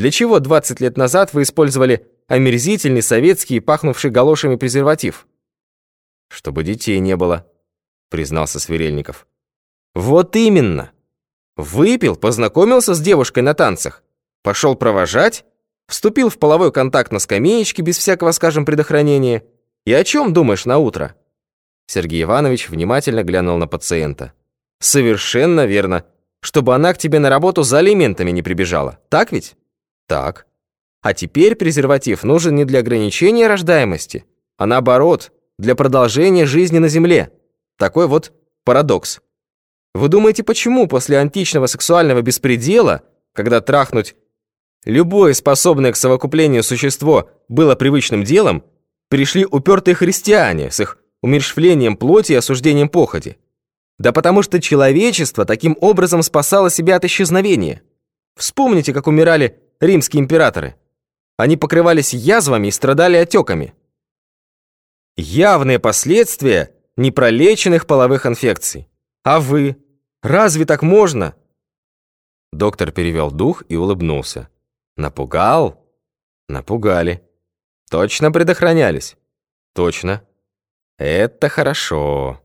Для чего 20 лет назад вы использовали омерзительный советский, пахнувший галошами презерватив? Чтобы детей не было, признался Сверельников. Вот именно. Выпил, познакомился с девушкой на танцах, пошел провожать, вступил в половой контакт на скамеечке без всякого, скажем, предохранения. И о чем думаешь на утро? Сергей Иванович внимательно глянул на пациента. Совершенно верно. Чтобы она к тебе на работу за алиментами не прибежала. Так ведь? Так. А теперь презерватив нужен не для ограничения рождаемости, а наоборот, для продолжения жизни на Земле. Такой вот парадокс. Вы думаете, почему после античного сексуального беспредела, когда трахнуть любое способное к совокуплению существо было привычным делом, пришли упертые христиане с их умерщвлением плоти и осуждением походи? Да потому что человечество таким образом спасало себя от исчезновения. Вспомните, как умирали римские императоры. Они покрывались язвами и страдали отеками. Явные последствия непролеченных половых инфекций. А вы? Разве так можно? Доктор перевел дух и улыбнулся. Напугал? Напугали. Точно предохранялись? Точно. Это хорошо.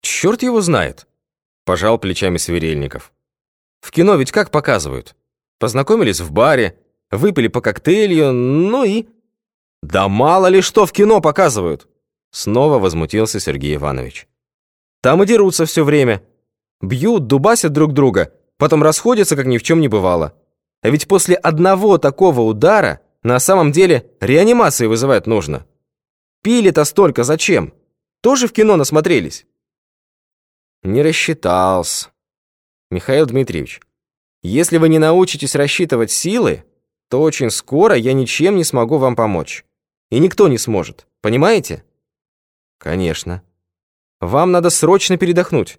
Черт его знает, пожал плечами Сверельников. В кино ведь как показывают? Познакомились в баре, выпили по коктейлю, ну и... Да мало ли что в кино показывают! Снова возмутился Сергей Иванович. Там и дерутся все время. Бьют, дубасят друг друга, потом расходятся, как ни в чем не бывало. А ведь после одного такого удара на самом деле реанимации вызывать нужно. Пили-то столько зачем? Тоже в кино насмотрелись? Не рассчитался. Михаил Дмитриевич, если вы не научитесь рассчитывать силы, то очень скоро я ничем не смогу вам помочь. И никто не сможет. Понимаете? Конечно. Вам надо срочно передохнуть.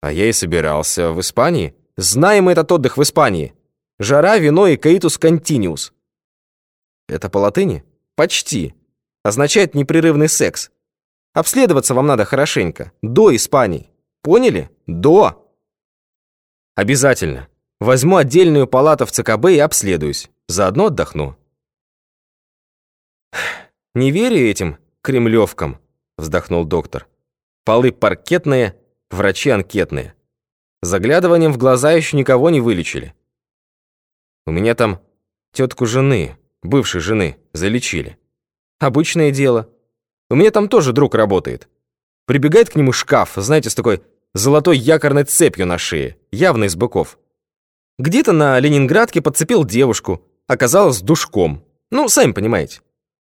А я и собирался в Испании. Знаем этот отдых в Испании. Жара, вино и каитус континиус. Это по латыни? Почти. Означает непрерывный секс. Обследоваться вам надо хорошенько. До Испании. Поняли? До. Обязательно. Возьму отдельную палату в ЦКБ и обследуюсь. Заодно отдохну. Не верю этим кремлевкам, вздохнул доктор. Полы паркетные, врачи анкетные. Заглядыванием в глаза еще никого не вылечили. У меня там тетку жены, бывшей жены, залечили. Обычное дело. У меня там тоже друг работает. Прибегает к нему шкаф, знаете, с такой золотой якорной цепью на шее, явно из быков. Где-то на Ленинградке подцепил девушку, оказалась душком. Ну, сами понимаете.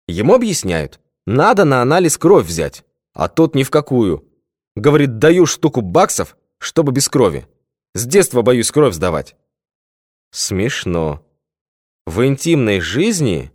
Ему объясняют, надо на анализ кровь взять, а тот ни в какую. Говорит, даю штуку баксов, чтобы без крови. С детства боюсь кровь сдавать. Смешно. В интимной жизни